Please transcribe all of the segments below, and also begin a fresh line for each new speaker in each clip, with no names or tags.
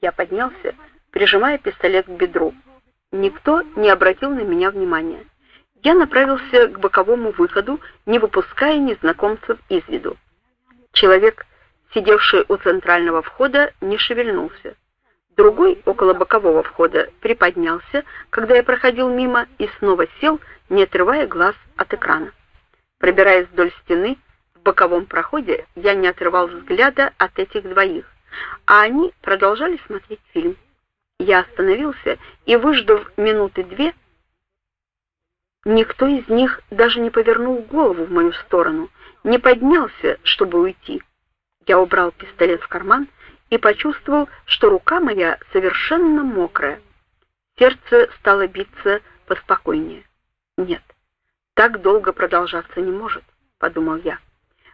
Я поднялся, прижимая пистолет к бедру. Никто не обратил на меня внимания. Я направился к боковому выходу, не выпуская незнакомцев из виду. Человек, сидевший у центрального входа, не шевельнулся. Другой около бокового входа приподнялся, когда я проходил мимо, и снова сел, не отрывая глаз от экрана. Пробираясь вдоль стены, в боковом проходе я не отрывал взгляда от этих двоих, а они продолжали смотреть фильм. Я остановился и, выждав минуты две, никто из них даже не повернул голову в мою сторону, не поднялся, чтобы уйти. Я убрал пистолет в карман и почувствовал, что рука моя совершенно мокрая. Сердце стало биться поспокойнее. Нет, так долго продолжаться не может, подумал я.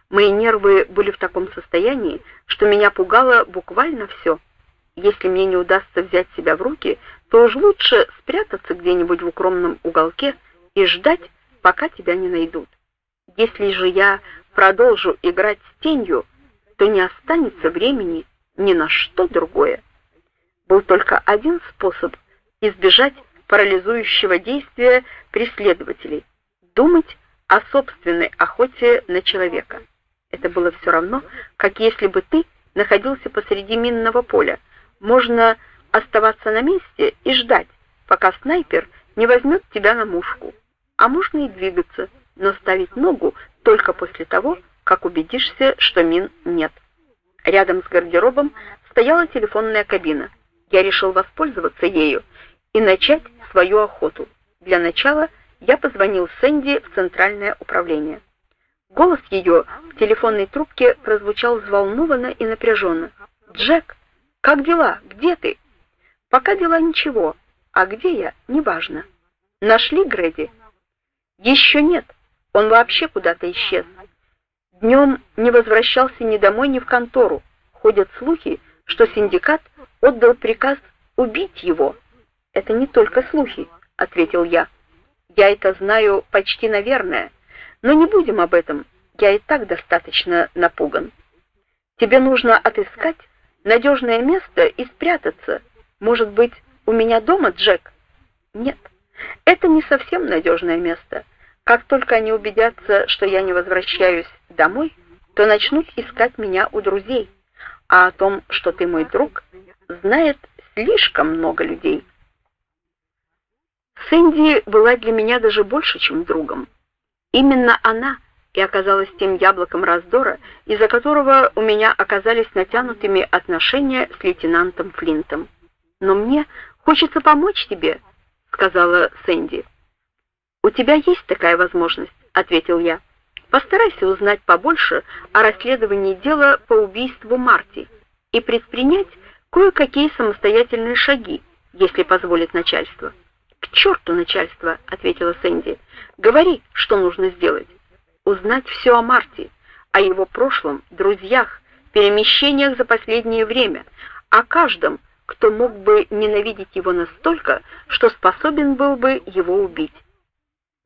Мои нервы были в таком состоянии, что меня пугало буквально все. Если мне не удастся взять себя в руки, то уж лучше спрятаться где-нибудь в укромном уголке и ждать, пока тебя не найдут. Если же я продолжу играть с тенью, то не останется времени ни на что другое. Был только один способ избежать парализующего действия преследователей думать о собственной охоте на человека. Это было все равно, как если бы ты находился посреди минного поля. Можно оставаться на месте и ждать, пока снайпер не возьмет тебя на мушку. А можно и двигаться, но ставить ногу только после того, как убедишься, что мин нет. Рядом с гардеробом стояла телефонная кабина. Я решил воспользоваться ею и начать свою охоту. Для начала я позвонил Сэнди в центральное управление. Голос ее в телефонной трубке прозвучал взволнованно и напряженно. «Джек, как дела? Где ты?» «Пока дела ничего, а где я, неважно». «Нашли Грэди?» «Еще нет, он вообще куда-то исчез. Днем не возвращался ни домой, ни в контору. Ходят слухи, что синдикат отдал приказ убить его». «Это не только слухи», — ответил я. Я это знаю почти наверное, но не будем об этом. Я и так достаточно напуган. Тебе нужно отыскать надежное место и спрятаться. Может быть, у меня дома, Джек? Нет. Это не совсем надежное место. Как только они убедятся, что я не возвращаюсь домой, то начнут искать меня у друзей. А о том, что ты мой друг, знает слишком много людей. Сэнди была для меня даже больше, чем другом. Именно она и оказалась тем яблоком раздора, из-за которого у меня оказались натянутыми отношения с лейтенантом Флинтом. Но мне хочется помочь тебе, сказала Сэнди. У тебя есть такая возможность, ответил я. Постарайся узнать побольше о расследовании дела по убийству Марти и предпринять кое-какие самостоятельные шаги, если позволит начальство. К черту начальство, ответила Сэнди. Говори, что нужно сделать. Узнать все о Марти, о его прошлом, друзьях, перемещениях за последнее время, о каждом, кто мог бы ненавидеть его настолько, что способен был бы его убить.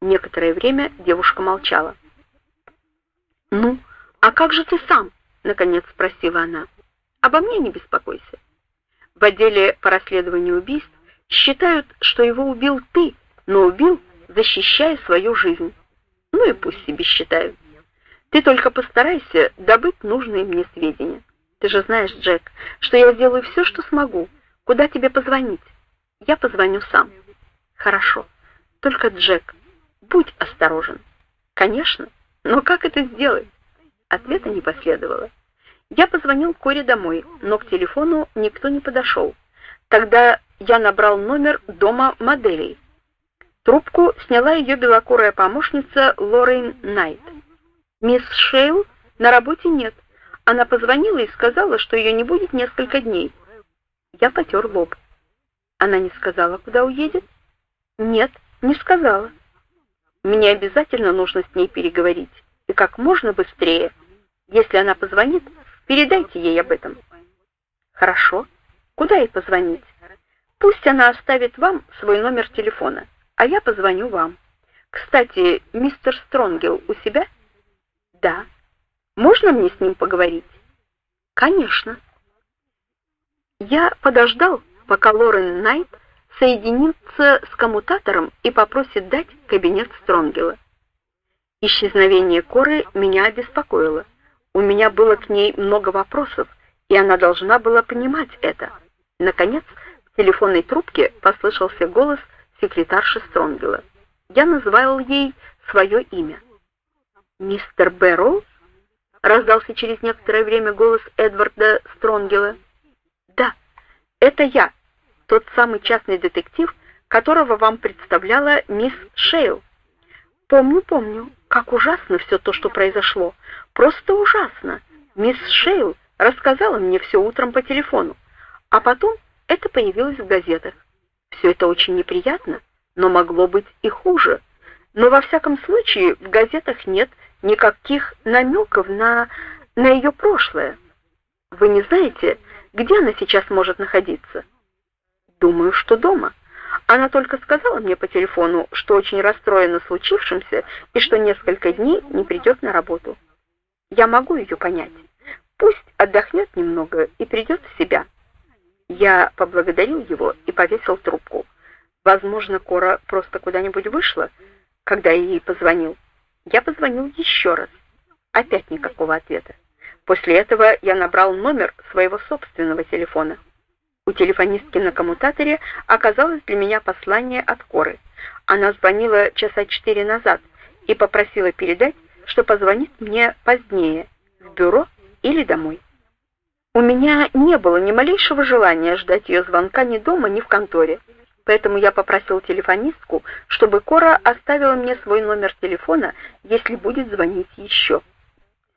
Некоторое время девушка молчала. "Ну, а как же ты сам?" наконец спросила она. "Обо мне не беспокойся. В отделе по расследованию убийств Считают, что его убил ты, но убил, защищая свою жизнь. Ну и пусть себе считают. Ты только постарайся добыть нужные мне сведения. Ты же знаешь, Джек, что я сделаю все, что смогу. Куда тебе позвонить? Я позвоню сам. Хорошо. Только, Джек, будь осторожен. Конечно. Но как это сделать? Ответа не последовало. Я позвонил Коре домой, но к телефону никто не подошел. Тогда я набрал номер дома моделей. Трубку сняла ее белокурая помощница Лорен Найт. Мисс Шейл на работе нет. Она позвонила и сказала, что ее не будет несколько дней. Я потер лоб. Она не сказала, куда уедет? Нет, не сказала. Мне обязательно нужно с ней переговорить, и как можно быстрее. Если она позвонит, передайте ей об этом. Хорошо. Куда ей позвонить? Пусть она оставит вам свой номер телефона, а я позвоню вам. Кстати, мистер Стронгел у себя? Да. Можно мне с ним поговорить? Конечно. Я подождал, пока Лорен Найт соединится с коммутатором и попросит дать кабинет Стронгела. Исчезновение Коры меня обеспокоило. У меня было к ней много вопросов, и она должна была понимать это. Наконец, в телефонной трубке послышался голос секретарши Стронгела. Я назвал ей свое имя. «Мистер Бэрроу?» — раздался через некоторое время голос Эдварда Стронгела. «Да, это я, тот самый частный детектив, которого вам представляла мисс Шейл. Помню, помню, как ужасно все то, что произошло. Просто ужасно. Мисс Шейл рассказала мне все утром по телефону, а потом это появилось в газетах. Все это очень неприятно, но могло быть и хуже. Но во всяком случае в газетах нет никаких намеков на на ее прошлое. Вы не знаете, где она сейчас может находиться? Думаю, что дома. Она только сказала мне по телефону, что очень расстроена случившимся и что несколько дней не придет на работу. Я могу ее понять. Пусть отдохнет немного и придет в себя. Я поблагодарил его и повесил трубку. Возможно, Кора просто куда-нибудь вышла, когда я ей позвонил. Я позвонил еще раз. Опять никакого ответа. После этого я набрал номер своего собственного телефона. У телефонистки на коммутаторе оказалось для меня послание от Коры. Она звонила часа четыре назад и попросила передать, что позвонит мне позднее в бюро или домой. У меня не было ни малейшего желания ждать ее звонка ни дома, ни в конторе. Поэтому я попросил телефонистку, чтобы Кора оставила мне свой номер телефона, если будет звонить еще.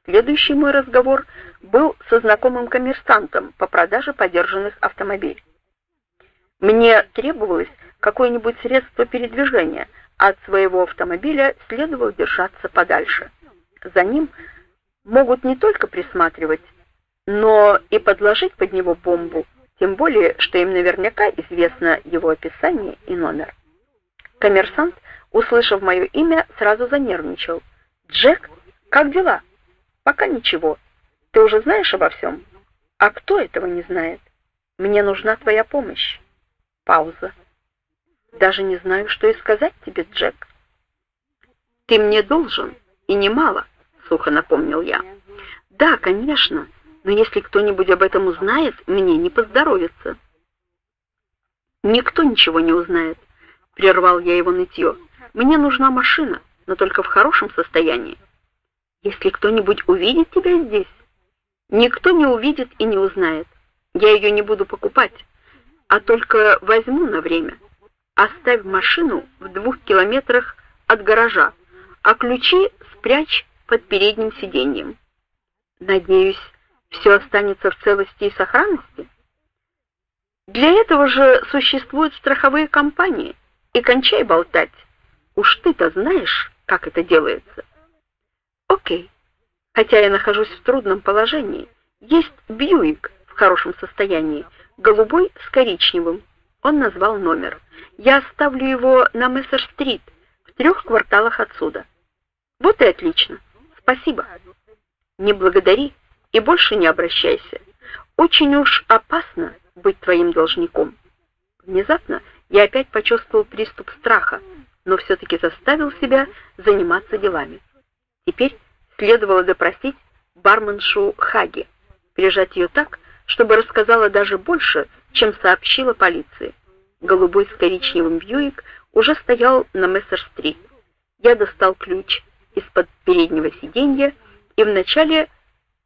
Следующий мой разговор был со знакомым коммерсантом по продаже подержанных автомобилей. Мне требовалось какое-нибудь средство передвижения, а от своего автомобиля следовало держаться подальше. За ним могут не только присматривать, но и подложить под него бомбу, тем более, что им наверняка известно его описание и номер. Коммерсант, услышав мое имя, сразу занервничал. «Джек, как дела?» «Пока ничего. Ты уже знаешь обо всем?» «А кто этого не знает? Мне нужна твоя помощь». Пауза. «Даже не знаю, что и сказать тебе, Джек». «Ты мне должен, и немало», — сухо напомнил я. «Да, конечно» но если кто-нибудь об этом узнает, мне не поздоровится. Никто ничего не узнает, прервал я его нытье. Мне нужна машина, но только в хорошем состоянии. Если кто-нибудь увидит тебя здесь, никто не увидит и не узнает. Я ее не буду покупать, а только возьму на время. Оставь машину в двух километрах от гаража, а ключи спрячь под передним сиденьем. Надеюсь, все останется в целости и сохранности? Для этого же существуют страховые компании. И кончай болтать. Уж ты-то знаешь, как это делается. О'кей. Хотя я нахожусь в трудном положении, есть Бьюик в хорошем состоянии, голубой с коричневым. Он назвал номер. Я оставлю его на Мессер-стрит, в трех кварталах отсюда. Вот и отлично. Спасибо. Не благодари и больше не обращайся. Очень уж опасно быть твоим должником. Внезапно я опять почувствовал приступ страха, но все таки заставил себя заниматься делами. Теперь следовало допросить барменшу Хаги, прижать ее так, чтобы рассказала даже больше, чем сообщила полиции. Голубой с коричневым Бьюик уже стоял на Мессер-стрит. Я достал ключ из-под переднего сиденья и вначале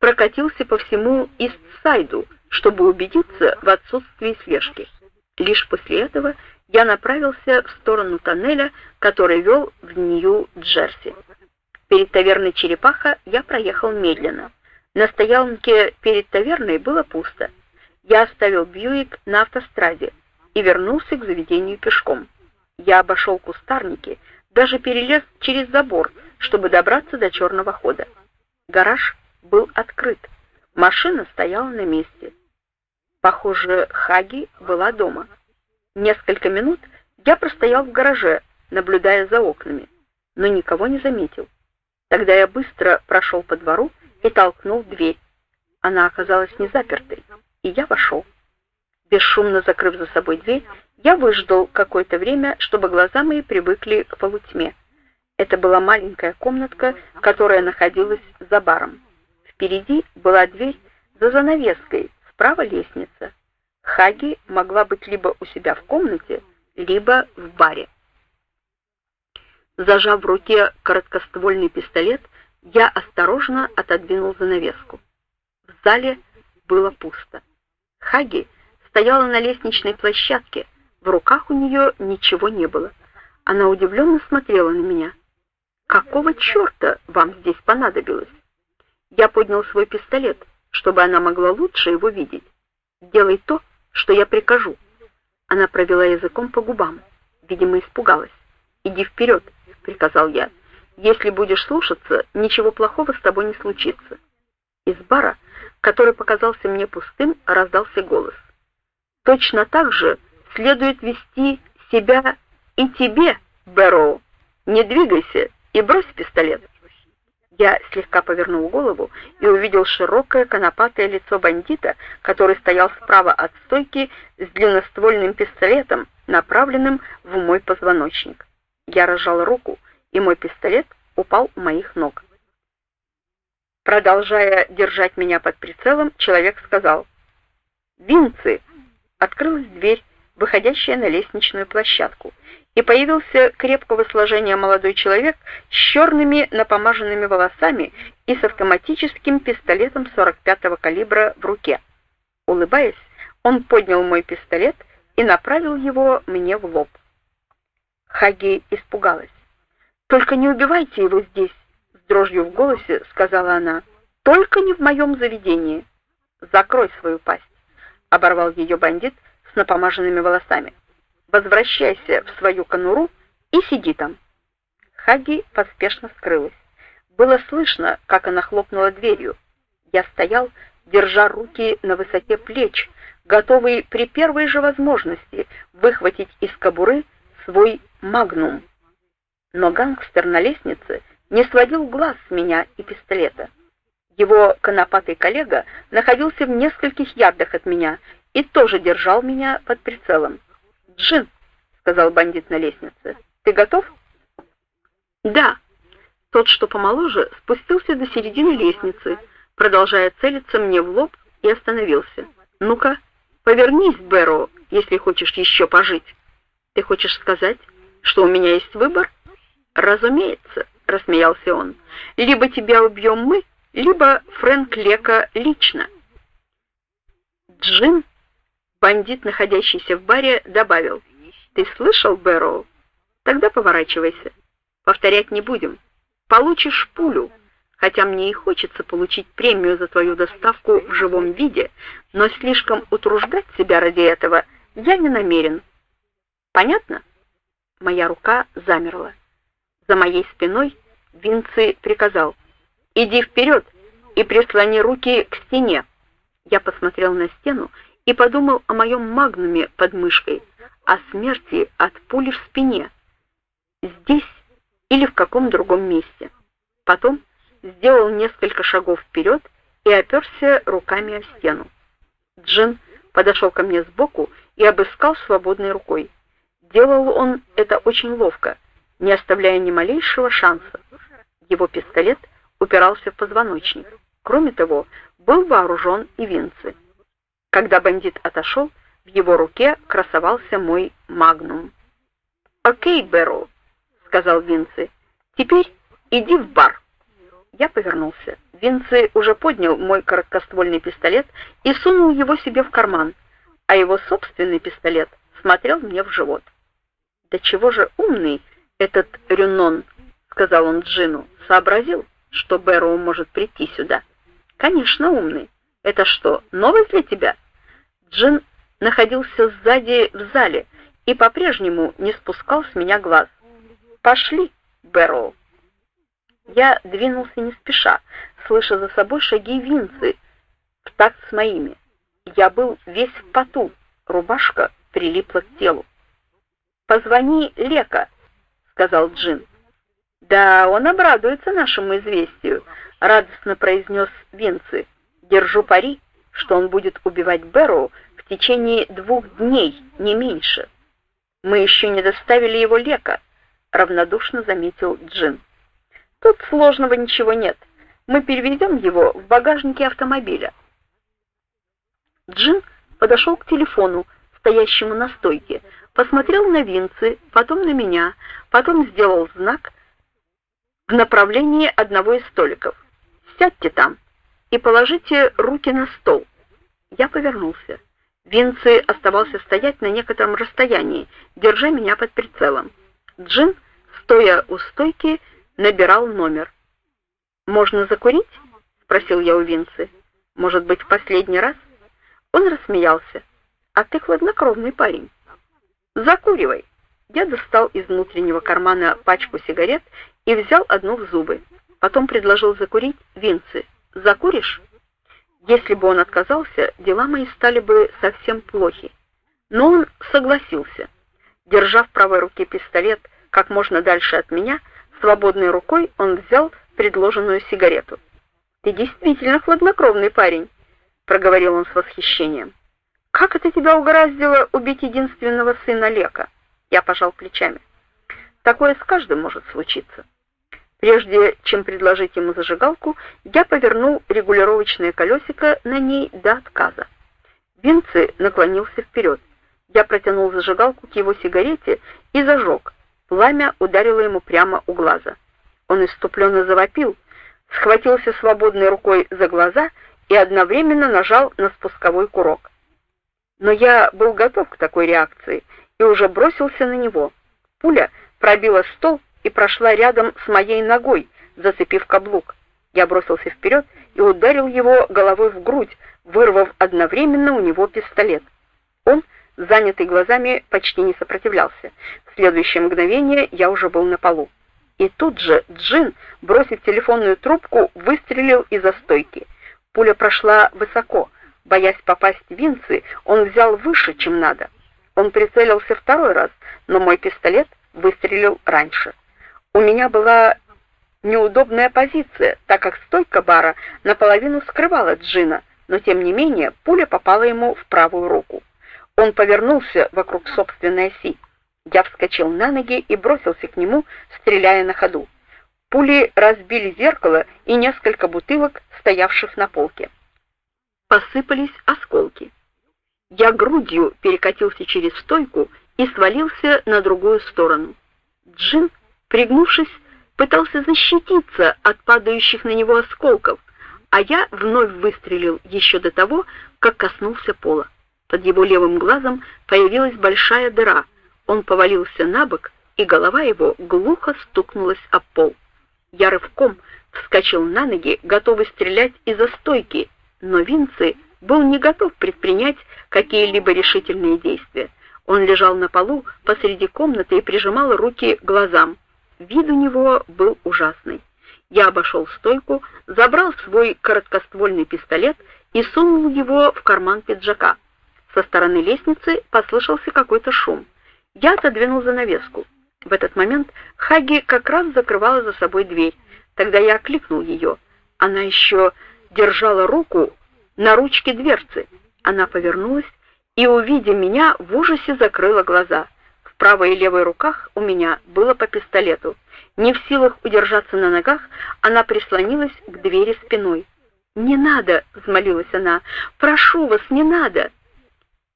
прокатился по всему Ист-Сайду, чтобы убедиться в отсутствии слежки. Лишь после этого я направился в сторону тоннеля, который вел в Нью-Джерси. Перед таверной Черепаха я проехал медленно. На стоянке перед таверной было пусто. Я оставил Бьюик на автостраде и вернулся к заведению пешком. Я обошел кустарники, даже перелез через забор, чтобы добраться до черного хода. Гараж был открыт. Машина стояла на месте. Похоже, Хаги была дома. Несколько минут я простоял в гараже, наблюдая за окнами, но никого не заметил. Тогда я быстро прошел по двору и толкнул дверь. Она оказалась не запертой, и я вошел. Бесшумно закрыв за собой дверь, я выждал какое-то время, чтобы глаза мои привыкли к полутьме. Это была маленькая комнатка, которая находилась за баром. Впереди была дверь за занавеской, справа лестница. Хаги могла быть либо у себя в комнате, либо в баре. Зажав в руке короткоствольный пистолет, я осторожно отодвинул занавеску. В зале было пусто. Хаги стояла на лестничной площадке, в руках у нее ничего не было. Она удивленно смотрела на меня. Какого черта вам здесь понадобилось? Я поднял свой пистолет, чтобы она могла лучше его видеть. Делай то, что я прикажу. Она провела языком по губам, видимо, испугалась. Иди вперед», — приказал я. Если будешь слушаться, ничего плохого с тобой не случится. Из бара, который показался мне пустым, раздался голос. Точно так же следует вести себя и тебе, Бэрроу. Не двигайся и брось пистолет. Я слегка повернул голову и увидел широкое конопатое лицо бандита, который стоял справа от стойки с длинноствольным пистолетом, направленным в мой позвоночник. Я разжал руку, и мой пистолет упал у моих ног. Продолжая держать меня под прицелом, человек сказал: "Винцы!" Открылась дверь, выходящая на лестничную площадку и появился крепкого сложения молодой человек с черными напомаженными волосами и с автоматическим пистолетом 45-го калибра в руке. Улыбаясь, он поднял мой пистолет и направил его мне в лоб. Хаги испугалась. «Только не убивайте его здесь», — с дрожью в голосе сказала она. «Только не в моем заведении». «Закрой свою пасть», — оборвал ее бандит с напомаженными волосами возвращайся в свою конуру и сиди там. Хаги поспешно скрылась. Было слышно, как она хлопнула дверью. Я стоял, держа руки на высоте плеч, готовый при первой же возможности выхватить из кобуры свой магнум. Но гангстер на лестнице не сводил глаз с меня и пистолета. Его конопатый коллега находился в нескольких ярдах от меня и тоже держал меня под прицелом. Джин, сказал бандит на лестнице. Ты готов? Да. Тот, что помоложе, спустился до середины лестницы, продолжая целиться мне в лоб, и остановился. Ну-ка, повернись, Бэро, если хочешь еще пожить. Ты хочешь сказать, что у меня есть выбор? Разумеется, рассмеялся он. Либо тебя убьем мы, либо Фрэнк Лека лично. Джин Бандит, находящийся в баре, добавил: "Ты слышал, Бэрроу? Тогда поворачивайся. Повторять не будем. Получишь пулю. Хотя мне и хочется получить премию за твою доставку в живом виде, но слишком утруждать себя ради этого я не намерен. Понятно?" Моя рука замерла. За моей спиной Винци приказал: "Иди вперед и прислони руки к стене". Я посмотрел на стену и подумал о моем магнуме под мышкой, о смерти от пули в спине. Здесь или в каком другом месте. Потом сделал несколько шагов вперед и оперся руками о стену. Джин подошел ко мне сбоку и обыскал свободной рукой. Делал он это очень ловко, не оставляя ни малейшего шанса. Его пистолет упирался в позвоночник. Кроме того, был вооружен и винцы. Когда бандит отошел, в его руке красовался мой магнум. "О'кей, Бэрроу", сказал Винци. "Теперь иди в бар". Я повернулся. Винци уже поднял мой короткоствольный пистолет и сунул его себе в карман, а его собственный пистолет смотрел мне в живот. "Да чего же умный этот Рюнон", сказал он Джину. "Сообразил, что Бэрроу может прийти сюда". "Конечно, умный. Это что, новость для тебя?" Джин находился сзади в зале и по-прежнему не спускал с меня глаз. Пошли, Бэрроу. Я двинулся не спеша, слыша за собой шаги Винцы в такт с моими. Я был весь в поту, рубашка прилипла к телу. Позвони Лека, сказал Джин. Да, он обрадуется нашему известию, радостно произнес Винцы. Держу пари, что он будет убивать Бэрроу в течение двух дней, не меньше. Мы еще не доставили его лека, равнодушно заметил Джин. Тут сложного ничего нет. Мы перевезем его в багажнике автомобиля. Джин подошел к телефону, стоящему на стойке, посмотрел на Винцы, потом на меня, потом сделал знак в направлении одного из столиков. Сядьте там и положите руки на стол. Я повернулся. Винцы оставался стоять на некотором расстоянии, держа меня под прицелом. Джин, стоя у стойки, набирал номер. Можно закурить? спросил я у Винцы. Может быть, в последний раз? Он рассмеялся. А ты хладнокровный парень. Закуривай. Я достал из внутреннего кармана пачку сигарет и взял одну в зубы. Потом предложил закурить Винцы. Закуришь? Если бы он отказался, дела мои стали бы совсем плохи. Но он согласился. Держа в правой руке пистолет как можно дальше от меня, свободной рукой он взял предложенную сигарету. Ты действительно хладнокровный парень, проговорил он с восхищением. Как это тебя угораздило убить единственного сына Лека? Я пожал плечами. Такое с каждым может случиться. Прежде чем предложить ему зажигалку, я повернул регулировочное колесико на ней до отказа. Винци наклонился вперед. Я протянул зажигалку к его сигарете и зажег. Пламя ударило ему прямо у глаза. Он иступленно завопил, схватился свободной рукой за глаза и одновременно нажал на спусковой курок. Но я был готов к такой реакции и уже бросился на него. Пуля пробила стол и прошла рядом с моей ногой, зацепив каблук. Я бросился вперед и ударил его головой в грудь, вырвав одновременно у него пистолет. Он, занятый глазами, почти не сопротивлялся. В следующее мгновение я уже был на полу. И тут же Джин, бросив телефонную трубку, выстрелил из-за стойки. Пуля прошла высоко. Боясь попасть в Винцы, он взял выше, чем надо. Он прицелился второй раз, но мой пистолет выстрелил раньше. У меня была неудобная позиция, так как стойка бара наполовину скрывала Джина, но тем не менее пуля попала ему в правую руку. Он повернулся вокруг собственной оси. Я вскочил на ноги и бросился к нему, стреляя на ходу. Пули разбили зеркало и несколько бутылок, стоявших на полке. Посыпались осколки. Я грудью перекатился через стойку и свалился на другую сторону. Джин, пригнувшись, пытался защититься от падающих на него осколков, а я вновь выстрелил еще до того, как коснулся пола. Под его левым глазом появилась большая дыра. Он повалился на бок, и голова его глухо стукнулась об пол. Я рывком вскочил на ноги, готовый стрелять из-за стойки, но Винци был не готов предпринять какие-либо решительные действия. Он лежал на полу посреди комнаты и прижимал руки к глазам. Вид у него был ужасный. Я обошел стойку, забрал свой короткоствольный пистолет и сунул его в карман пиджака. Со стороны лестницы послышался какой-то шум. Я отодвинул занавеску. В этот момент Хаги как раз закрывала за собой дверь. Тогда я окликнул ее. Она еще держала руку на ручке дверцы. Она повернулась и, увидя меня, в ужасе закрыла глаза. В правой и левой руках у меня было по пистолету. Не в силах удержаться на ногах, она прислонилась к двери спиной. "Не надо", взмолилась она. "Прошу вас, не надо".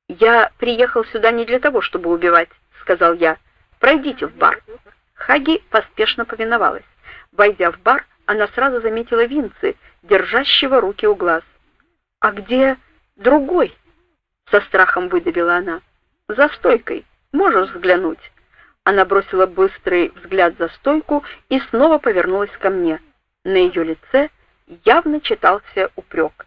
"Я приехал сюда не для того, чтобы убивать", сказал я. "Пройдите в бар". Хаги поспешно повиновалась. Войдя в бар, она сразу заметила Винцы, держащего руки у глаз. "А где другой?" со страхом выдавила она. За стойкой. Можешь взглянуть. Она бросила быстрый взгляд за стойку и снова повернулась ко мне. На ее лице явно читался упрек.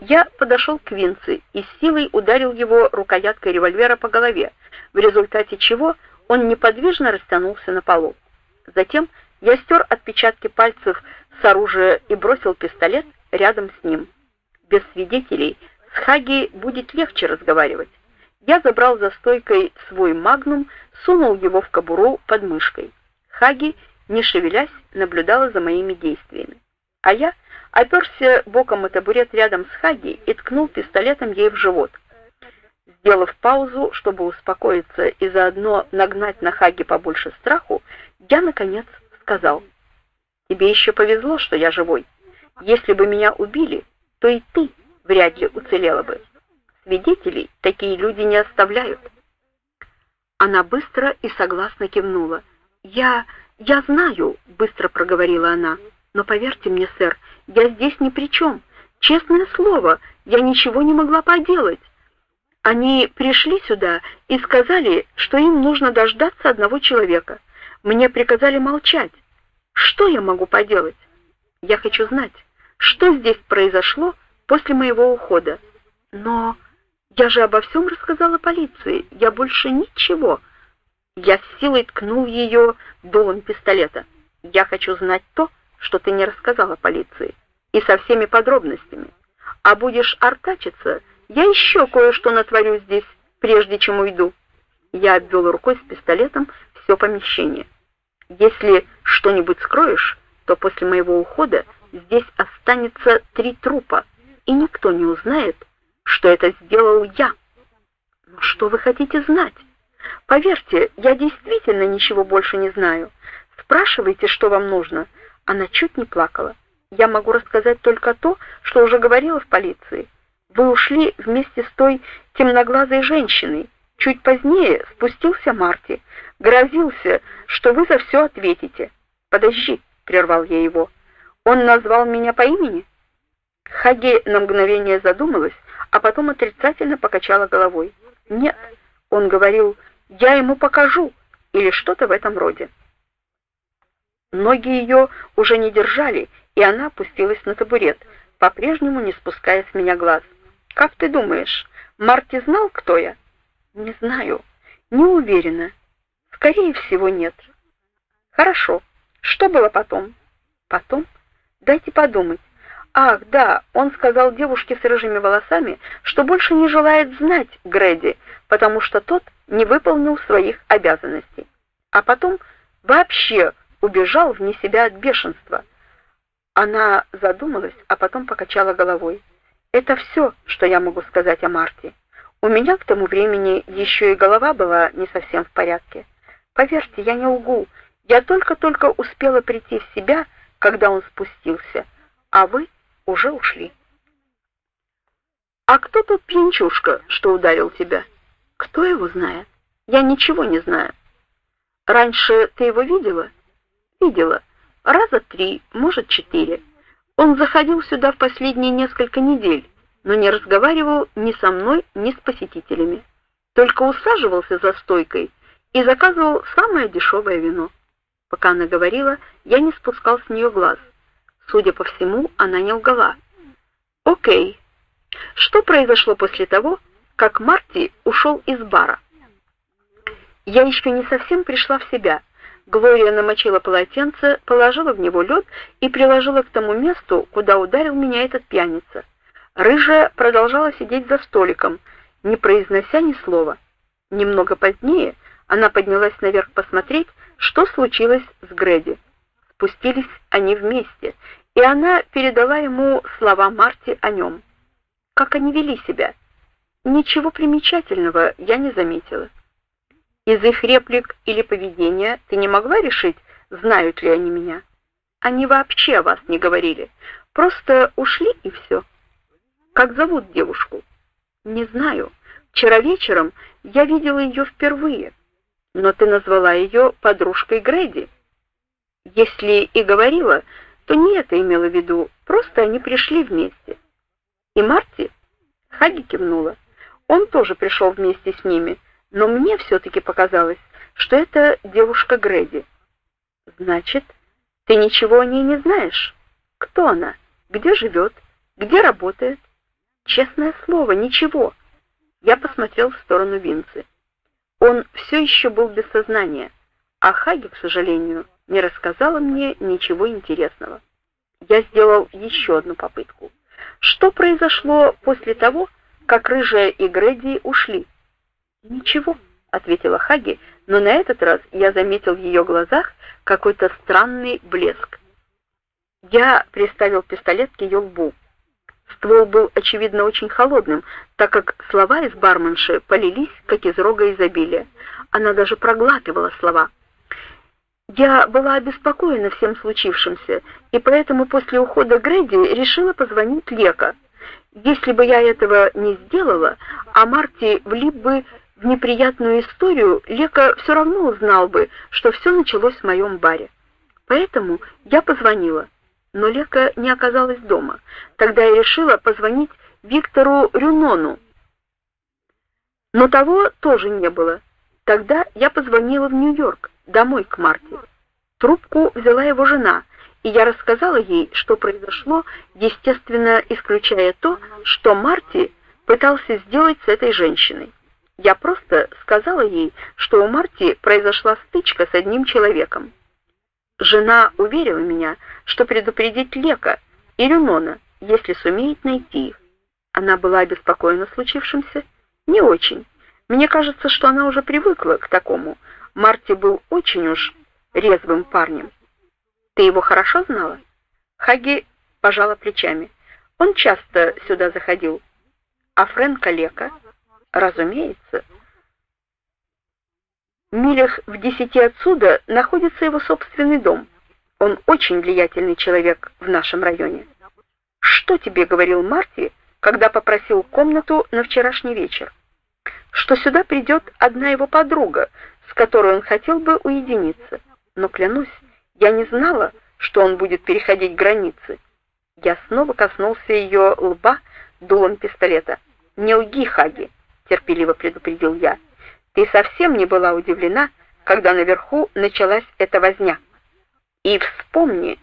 Я подошел к Винци и силой ударил его рукояткой револьвера по голове, в результате чего он неподвижно растянулся на полу. Затем я стер отпечатки пальцев с оружия и бросил пистолет рядом с ним. Без свидетелей с Хаги будет легче разговаривать. Я забрал за стойкой свой магнум, сунул его в кобуру под мышкой. Хаги, не шевелясь, наблюдала за моими действиями. А я оперся боком о табурет рядом с Хаги и ткнул пистолетом ей в живот. Сделав паузу, чтобы успокоиться и заодно нагнать на Хаги побольше страху, я наконец сказал: "Тебе еще повезло, что я живой. Если бы меня убили, то и ты вряд ли уцелела бы. Свидетелей такие люди не оставляют". Она быстро и согласно кивнула. "Я я знаю", быстро проговорила она. "Но поверьте мне, сэр, я здесь ни при чем. Честное слово, я ничего не могла поделать. Они пришли сюда и сказали, что им нужно дождаться одного человека. Мне приказали молчать. Что я могу поделать? Я хочу знать, что здесь произошло после моего ухода. Но я же обо всем рассказала полиции. Я больше ничего. Я с силой ткнул ее дулом пистолета. Я хочу знать то, что ты не рассказала полиции, и со всеми подробностями. А будешь артачиться, я еще кое-что натворю здесь, прежде чем уйду. Я обвел рукой с пистолетом все помещение. Если что-нибудь скроешь, то после моего ухода здесь останется три трупа, и никто не узнает, что это сделал я. Но что вы хотите знать? Поверьте, я действительно ничего больше не знаю. Спрашивайте, что вам нужно. Она чуть не плакала. Я могу рассказать только то, что уже говорила в полиции. Вы ушли вместе с той темноглазой женщиной. Чуть позднее спустился Марти, грозился, что вы за все ответите. Подожди, прервал я его. Он назвал меня по имени? Хаги на мгновение задумалась, а потом отрицательно покачала головой. Нет, он говорил: "Я ему покажу" или что-то в этом роде. Ноги ее уже не держали, и она опустилась на табурет, по-прежнему не спуская с меня глаз. Как ты думаешь, Марти знал, кто я? Не знаю, не уверена. Скорее всего, нет. Хорошо. Что было потом? Потом? Дайте подумать. Ах, да, он сказал девушке с рыжими волосами, что больше не желает знать Грэди, потому что тот не выполнил своих обязанностей. А потом вообще убежал вне себя от бешенства. Она задумалась, а потом покачала головой. Это все, что я могу сказать о Марте. У меня к тому времени еще и голова была не совсем в порядке. Поверьте, я не лгу. Я только-только успела прийти в себя, когда он спустился, а вы уже ушли. А кто тот пьянчушка, что ударил тебя? Кто его знает? Я ничего не знаю. Раньше ты его видела? Видела. Раза три, может, четыре. Он заходил сюда в последние несколько недель, но не разговаривал ни со мной, ни с посетителями. Только усаживался за стойкой и заказывал самое дешевое вино. Пока она говорила, я не спускал с нее глаз. Судя по всему, она не лгала. О'кей. Что произошло после того, как Марти ушел из бара? Я еще не совсем пришла в себя. Глория намочила полотенце, положила в него лед и приложила к тому месту, куда ударил меня этот пьяница. Рыжая продолжала сидеть за столиком, не произнося ни слова. Немного позднее она поднялась наверх посмотреть, что случилось с Грэди. Спустились они вместе, и она передала ему слова Марти о нем. Как они вели себя? Ничего примечательного я не заметила. Из их реплик или поведения ты не могла решить, знают ли они меня? Они вообще о вас не говорили. Просто ушли и все. Как зовут девушку? Не знаю. Вчера вечером я видела ее впервые. Но ты назвала ее подружкой Грэди. Если и говорила, то не это имела в виду. Просто они пришли вместе. И Марти Хаги кивнула. Он тоже пришел вместе с ними но мне все таки показалось, что это девушка Грэди. Значит, ты ничего о ней не знаешь? Кто она? Где живет? Где работает? Честное слово, ничего. Я посмотрел в сторону Винцы. Он все еще был без сознания, а Хаги, к сожалению, не рассказала мне ничего интересного. Я сделал еще одну попытку. Что произошло после того, как Рыжая и Грэди ушли? Ничего, ответила Хаги, но на этот раз я заметил в ее глазах какой-то странный блеск. Я приставил пистолет к ее лбу. Ствол был очевидно очень холодным, так как слова из барменши полились как из рога изобилия. Она даже проглатывала слова. Я была обеспокоена всем случившимся, и поэтому после ухода Грэди решила позвонить Лека. Если бы я этого не сделала, а Марти влип бы в неприятную историю, Лека все равно узнал бы, что все началось в моем баре. Поэтому я позвонила, но Лека не оказалась дома. Тогда я решила позвонить Виктору Рюнону. Но того тоже не было. Тогда я позвонила в Нью-Йорк, домой к Марте. Трубку взяла его жена, и я рассказала ей, что произошло, естественно, исключая то, что Марти пытался сделать с этой женщиной. Я просто сказала ей, что у Марти произошла стычка с одним человеком. Жена уверила меня, что предупредить Лека и Рюнона, если сумеет найти их. Она была обеспокоена случившимся? Не очень. Мне кажется, что она уже привыкла к такому. Марти был очень уж резвым парнем. Ты его хорошо знала? Хаги пожала плечами. Он часто сюда заходил. А Фрэнка Лека, разумеется, в милях в десяти отсюда находится его собственный дом. Он очень влиятельный человек в нашем районе. Что тебе говорил Марти, когда попросил комнату на вчерашний вечер? Что сюда придет одна его подруга, с которой он хотел бы уединиться. Но клянусь, я не знала, что он будет переходить границы. Я снова коснулся ее лба дулом пистолета. "Не лги, Хаги", терпеливо предупредил я. Ты совсем не была удивлена, когда наверху началась эта возня. И вспомни,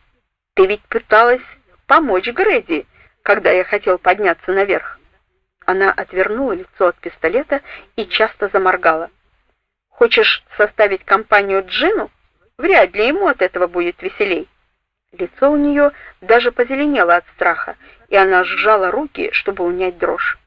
ты ведь пыталась помочь Грэди, когда я хотел подняться наверх. Она отвернула лицо от пистолета и часто заморгала. Хочешь составить компанию Джину? Вряд ли ему от этого будет веселей. Лицо у нее даже позеленело от страха, и она сжала руки, чтобы унять дрожь.